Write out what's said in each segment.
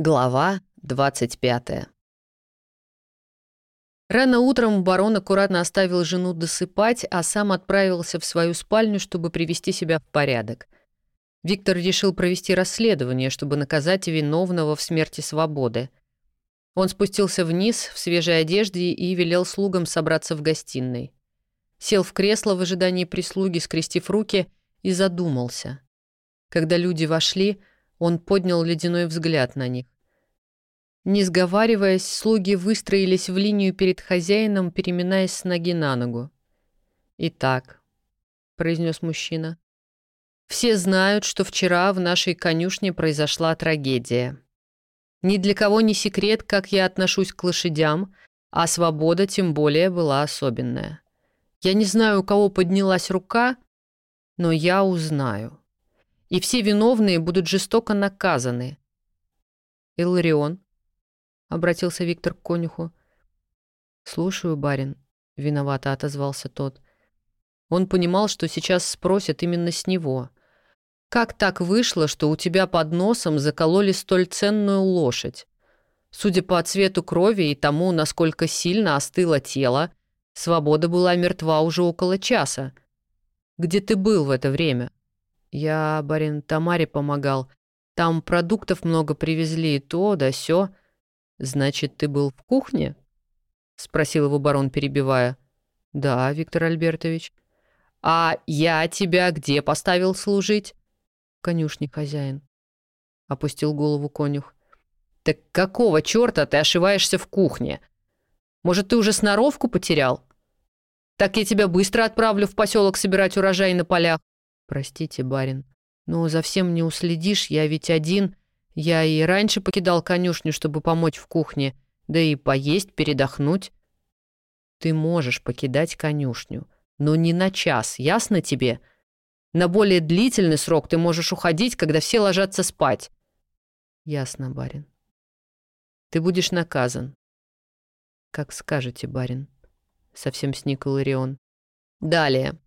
Глава 25 Рано утром барон аккуратно оставил жену досыпать, а сам отправился в свою спальню, чтобы привести себя в порядок. Виктор решил провести расследование, чтобы наказать виновного в смерти свободы. Он спустился вниз в свежей одежде и велел слугам собраться в гостиной. Сел в кресло в ожидании прислуги, скрестив руки, и задумался. Когда люди вошли, он поднял ледяной взгляд на них. Не сговариваясь, слуги выстроились в линию перед хозяином, переминаясь с ноги на ногу. «Итак», — произнес мужчина, — «все знают, что вчера в нашей конюшне произошла трагедия. Ни для кого не секрет, как я отношусь к лошадям, а свобода тем более была особенная. Я не знаю, у кого поднялась рука, но я узнаю и все виновные будут жестоко наказаны. «Иларион», — обратился Виктор к конюху. «Слушаю, барин», — виновато отозвался тот. Он понимал, что сейчас спросят именно с него. «Как так вышло, что у тебя под носом закололи столь ценную лошадь? Судя по цвету крови и тому, насколько сильно остыло тело, свобода была мертва уже около часа. Где ты был в это время?» Я, барин, Тамаре помогал. Там продуктов много привезли, то да сё. Значит, ты был в кухне? Спросил его барон, перебивая. Да, Виктор Альбертович. А я тебя где поставил служить? Конюшник хозяин. Опустил голову конюх. Так какого чёрта ты ошиваешься в кухне? Может, ты уже сноровку потерял? Так я тебя быстро отправлю в поселок собирать урожай на полях. «Простите, барин, но за всем не уследишь, я ведь один. Я и раньше покидал конюшню, чтобы помочь в кухне, да и поесть, передохнуть». «Ты можешь покидать конюшню, но не на час, ясно тебе? На более длительный срок ты можешь уходить, когда все ложатся спать». «Ясно, барин. Ты будешь наказан». «Как скажете, барин», — совсем сник Иларион. «Далее.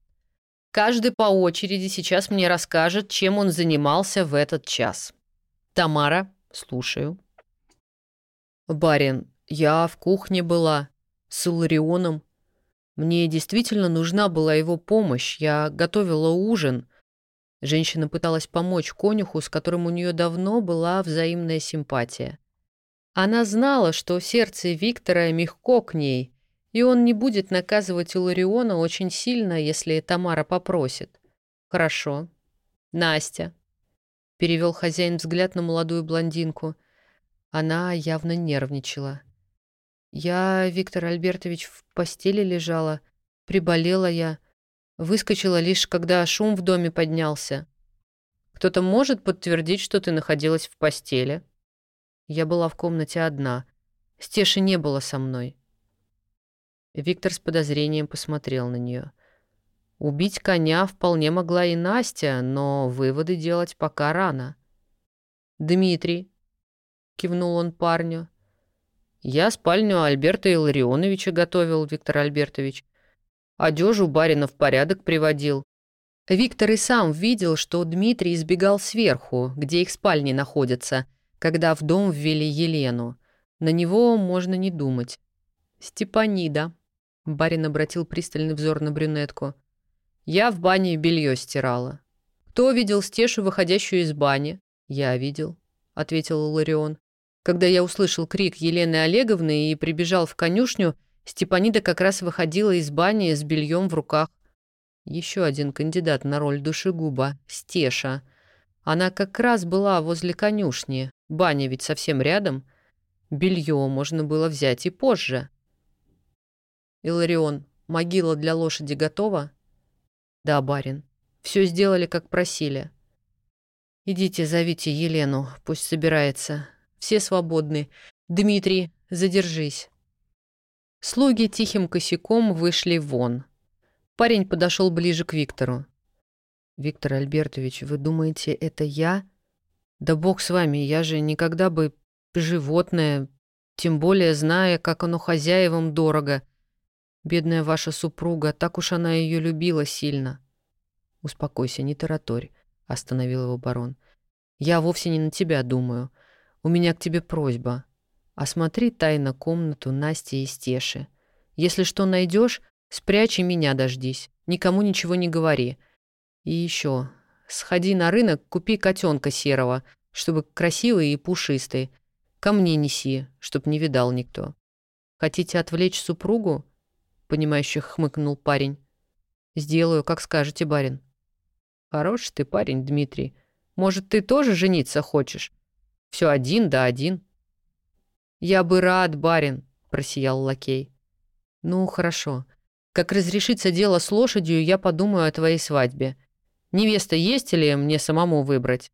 Каждый по очереди сейчас мне расскажет, чем он занимался в этот час. Тамара, слушаю. Барин, я в кухне была с Иларионом. Мне действительно нужна была его помощь. Я готовила ужин. Женщина пыталась помочь конюху, с которым у нее давно была взаимная симпатия. Она знала, что сердце Виктора мягко к ней, и он не будет наказывать Илариона очень сильно, если Тамара попросит. Хорошо. Настя. Перевел хозяин взгляд на молодую блондинку. Она явно нервничала. Я, Виктор Альбертович, в постели лежала. Приболела я. Выскочила лишь, когда шум в доме поднялся. Кто-то может подтвердить, что ты находилась в постели? Я была в комнате одна. Стеши не было со мной. Виктор с подозрением посмотрел на нее. Убить коня вполне могла и Настя, но выводы делать пока рано. «Дмитрий», — кивнул он парню, — «я спальню Альберта Илларионовича готовил, Виктор Альбертович. Одежу барина в порядок приводил. Виктор и сам видел, что Дмитрий избегал сверху, где их спальни находятся, когда в дом ввели Елену. На него можно не думать. Степанида. Барин обратил пристальный взор на брюнетку. «Я в бане белье стирала». «Кто видел Стешу, выходящую из бани?» «Я видел», — ответил Ларион. Когда я услышал крик Елены Олеговны и прибежал в конюшню, Степанида как раз выходила из бани с бельем в руках. Еще один кандидат на роль душегуба — Стеша. Она как раз была возле конюшни. Баня ведь совсем рядом. Белье можно было взять и позже. «Иларион, могила для лошади готова?» «Да, барин. Все сделали, как просили». «Идите, зовите Елену, пусть собирается. Все свободны. Дмитрий, задержись». Слуги тихим косяком вышли вон. Парень подошел ближе к Виктору. «Виктор Альбертович, вы думаете, это я?» «Да бог с вами, я же никогда бы животное, тем более зная, как оно хозяевам дорого, Бедная ваша супруга, так уж она ее любила сильно. Успокойся, не тараторь, остановил его барон. Я вовсе не на тебя думаю. У меня к тебе просьба. Осмотри тайно комнату Насти и Стеши. Если что найдешь, спрячь и меня дождись. Никому ничего не говори. И еще, сходи на рынок, купи котенка серого, чтобы красивый и пушистый. Ко мне неси, чтоб не видал никто. Хотите отвлечь супругу? Понимающе хмыкнул парень. Сделаю, как скажете, барин. Хороший ты парень, Дмитрий. Может, ты тоже жениться хочешь? Все один да один. Я бы рад, барин, просиял лакей. Ну, хорошо. Как разрешится дело с лошадью, я подумаю о твоей свадьбе. Невеста есть или мне самому выбрать?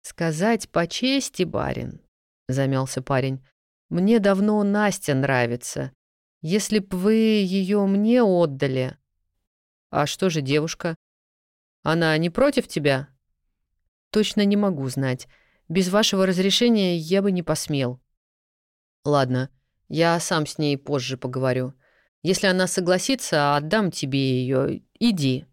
Сказать по чести, барин, замялся парень. Мне давно Настя нравится. Если б вы ее мне отдали. А что же девушка? Она не против тебя? Точно не могу знать. Без вашего разрешения я бы не посмел. Ладно, я сам с ней позже поговорю. Если она согласится, отдам тебе ее. Иди.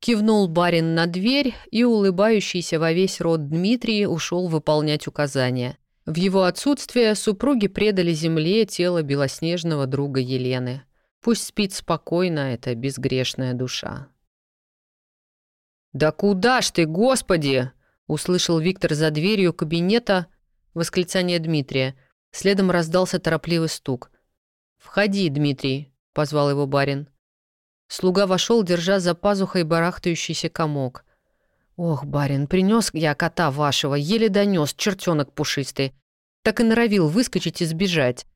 Кивнул барин на дверь, и улыбающийся во весь рот Дмитрий ушел выполнять указания. В его отсутствие супруги предали земле тело белоснежного друга Елены. Пусть спит спокойно эта безгрешная душа. «Да куда ж ты, Господи!» — услышал Виктор за дверью кабинета восклицание Дмитрия. Следом раздался торопливый стук. «Входи, Дмитрий», — позвал его барин. Слуга вошел, держа за пазухой барахтающийся комок. «Ох, барин, принес я кота вашего, еле донес, чертенок пушистый. Так и норовил выскочить и сбежать».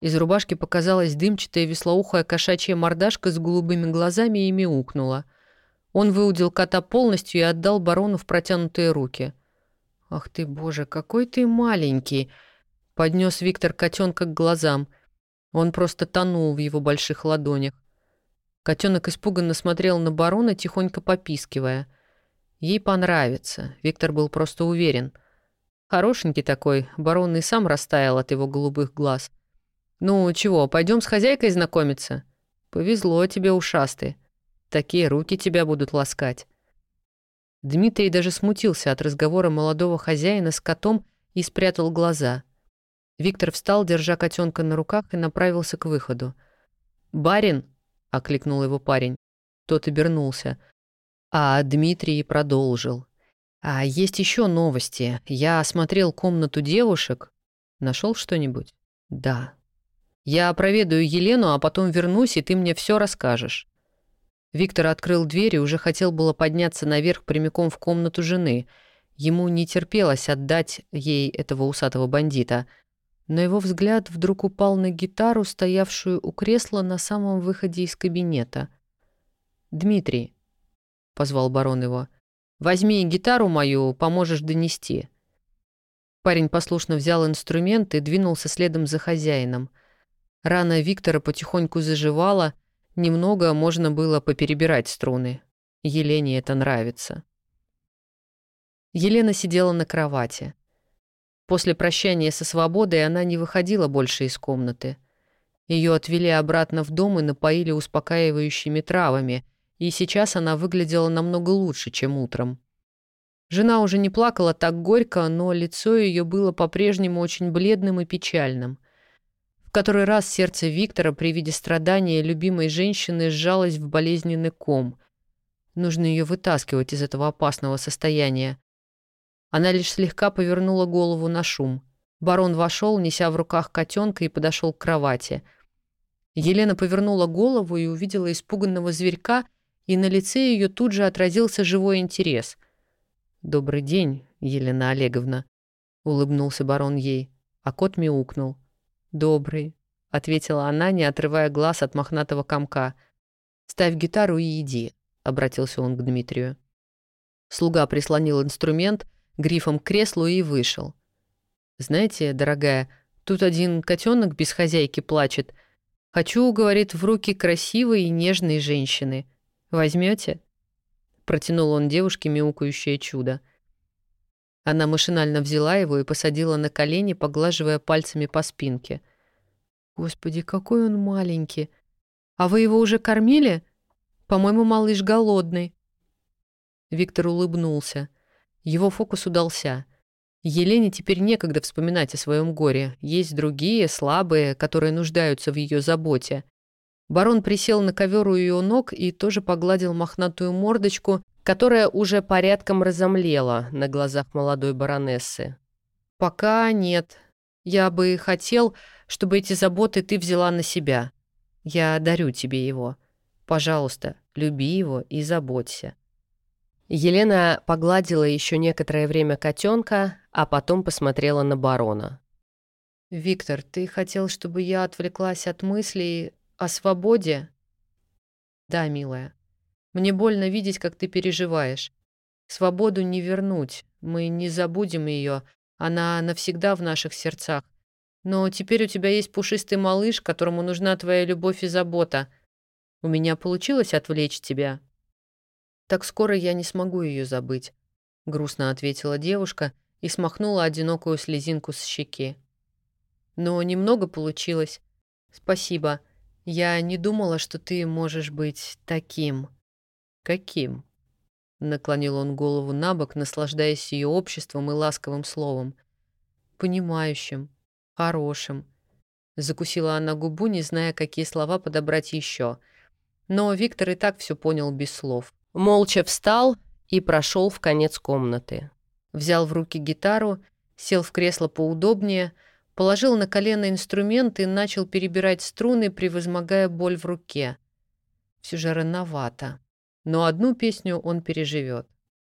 Из рубашки показалась дымчатая веслоухая кошачья мордашка с голубыми глазами и мяукнула. Он выудил кота полностью и отдал барону в протянутые руки. «Ах ты, боже, какой ты маленький!» — поднес Виктор котенка к глазам. Он просто тонул в его больших ладонях. Котенок испуганно смотрел на барона, тихонько попискивая. Ей понравится, Виктор был просто уверен. Хорошенький такой, барон и сам растаял от его голубых глаз. «Ну, чего, пойдем с хозяйкой знакомиться?» «Повезло тебе, ушастый. Такие руки тебя будут ласкать». Дмитрий даже смутился от разговора молодого хозяина с котом и спрятал глаза. Виктор встал, держа котенка на руках, и направился к выходу. «Барин!» — окликнул его парень. Тот обернулся. А Дмитрий продолжил. «А есть еще новости. Я осмотрел комнату девушек. Нашел что-нибудь?» «Да». «Я проведаю Елену, а потом вернусь, и ты мне все расскажешь». Виктор открыл дверь и уже хотел было подняться наверх прямиком в комнату жены. Ему не терпелось отдать ей этого усатого бандита — но его взгляд вдруг упал на гитару, стоявшую у кресла на самом выходе из кабинета. «Дмитрий», — позвал барон его, — «возьми гитару мою, поможешь донести». Парень послушно взял инструмент и двинулся следом за хозяином. Рана Виктора потихоньку заживала, немного можно было поперебирать струны. Елене это нравится. Елена сидела на кровати. После прощания со свободой она не выходила больше из комнаты. Ее отвели обратно в дом и напоили успокаивающими травами, и сейчас она выглядела намного лучше, чем утром. Жена уже не плакала так горько, но лицо ее было по-прежнему очень бледным и печальным. В который раз сердце Виктора при виде страдания любимой женщины сжалось в болезненный ком. Нужно ее вытаскивать из этого опасного состояния. Она лишь слегка повернула голову на шум. Барон вошел, неся в руках котенка, и подошел к кровати. Елена повернула голову и увидела испуганного зверька, и на лице ее тут же отразился живой интерес. «Добрый день, Елена Олеговна», — улыбнулся барон ей, а кот мяукнул. «Добрый», — ответила она, не отрывая глаз от мохнатого комка. «Ставь гитару и иди», — обратился он к Дмитрию. Слуга прислонил инструмент — грифом к креслу и вышел. «Знаете, дорогая, тут один котенок без хозяйки плачет. Хочу, — говорит, — в руки красивой и нежной женщины. Возьмете? Протянул он девушке мяукающее чудо. Она машинально взяла его и посадила на колени, поглаживая пальцами по спинке. «Господи, какой он маленький! А вы его уже кормили? По-моему, малыш голодный». Виктор улыбнулся. Его фокус удался. Елене теперь некогда вспоминать о своем горе. Есть другие, слабые, которые нуждаются в ее заботе. Барон присел на ковер у ее ног и тоже погладил мохнатую мордочку, которая уже порядком разомлела на глазах молодой баронессы. «Пока нет. Я бы хотел, чтобы эти заботы ты взяла на себя. Я дарю тебе его. Пожалуйста, люби его и заботься». Елена погладила еще некоторое время котенка, а потом посмотрела на барона. «Виктор, ты хотел, чтобы я отвлеклась от мыслей о свободе?» «Да, милая. Мне больно видеть, как ты переживаешь. Свободу не вернуть, мы не забудем ее, она навсегда в наших сердцах. Но теперь у тебя есть пушистый малыш, которому нужна твоя любовь и забота. У меня получилось отвлечь тебя?» «Так скоро я не смогу ее забыть», — грустно ответила девушка и смахнула одинокую слезинку с щеки. «Но немного получилось. Спасибо. Я не думала, что ты можешь быть таким». «Каким?» Наклонил он голову на бок, наслаждаясь ее обществом и ласковым словом. «Понимающим, хорошим». Закусила она губу, не зная, какие слова подобрать еще. Но Виктор и так все понял без слов. Молча встал и прошел в конец комнаты. Взял в руки гитару, сел в кресло поудобнее, положил на колено инструмент и начал перебирать струны, превозмогая боль в руке. Все же рановато но одну песню он переживет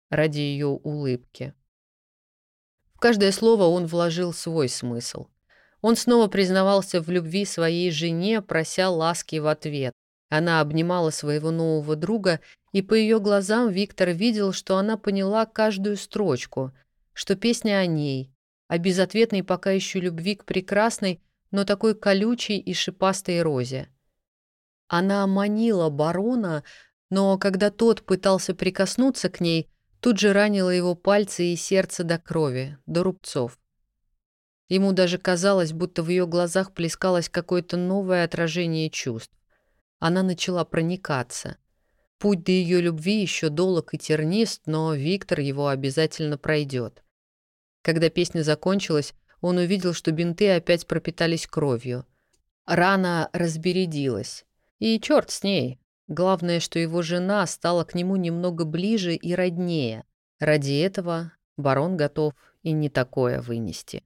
ради ее улыбки. В каждое слово он вложил свой смысл. Он снова признавался в любви своей жене, прося ласки в ответ. Она обнимала своего нового друга, и по ее глазам Виктор видел, что она поняла каждую строчку, что песня о ней, о безответной пока еще любви к прекрасной, но такой колючей и шипастой розе. Она манила барона, но когда тот пытался прикоснуться к ней, тут же ранило его пальцы и сердце до крови, до рубцов. Ему даже казалось, будто в ее глазах плескалось какое-то новое отражение чувств. Она начала проникаться. Путь до ее любви еще долг и тернист, но Виктор его обязательно пройдет. Когда песня закончилась, он увидел, что бинты опять пропитались кровью. Рана разбередилась. И черт с ней, Главное, что его жена стала к нему немного ближе и роднее. Ради этого барон готов и не такое вынести.